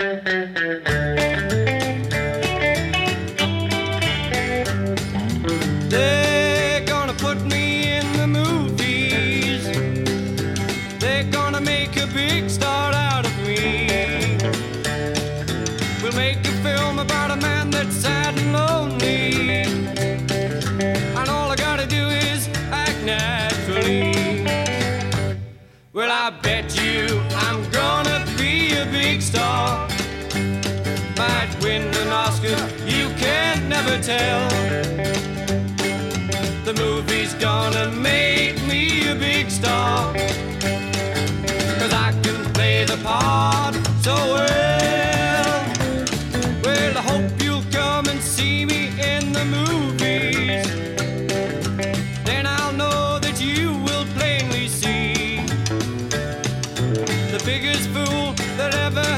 We'll make a film about a man that's sad and lonely. And all I gotta do is act naturally. Well, I bet you never tell. The movie's gonna make me a big star. Cause I can play the part so well. Well, I hope you'll come and see me in the movies. Then I'll know that you will plainly see the biggest fool that ever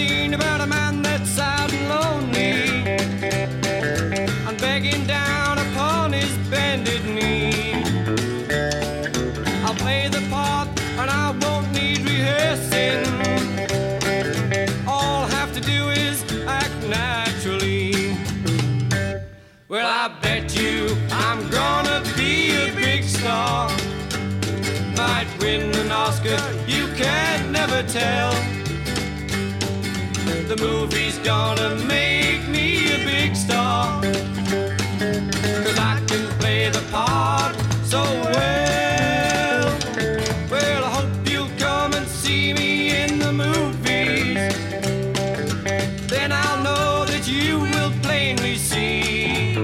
scene about a man that's sad and lonely and begging down upon his bended knee. I'll play the part and I won't need rehearsing. All I have to do is act naturally. Well, I bet you I'm gonna be a big star. Might win an Oscar, you can never tell. The movie's gonna make me a big star. Cause I can play the part so well. Well, I hope you'll come and see me in the movies. Then I'll know that you will plainly see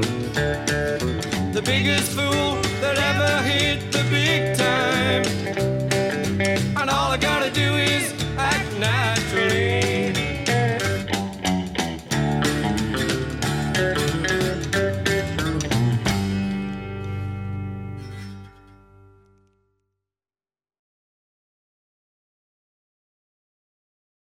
the biggest fool that ever hit the